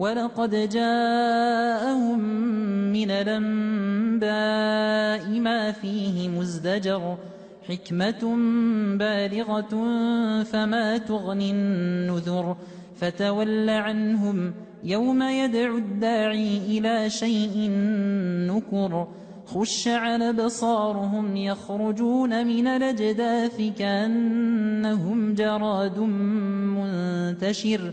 ولقد جاءهم من الأنباء ما فيه مزدجر حكمة بالغة فما تغني النذر فتول عنهم يوم يدعو الداعي إلى شيء نكر خش على بصارهم يخرجون من الأجداث كأنهم جراد منتشر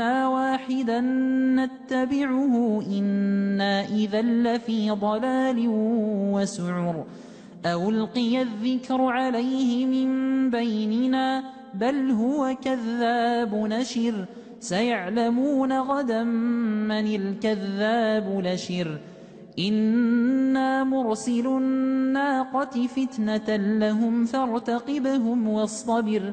واحدا نتبعه إنا إذا لفي ضلال وسعر. أو القي الذكر عليه من بيننا بل هو كذاب نشر. سيعلمون غدا من الكذاب لشر. إنا مرسل الناقة فتنة لهم فارتقبهم واصطبر.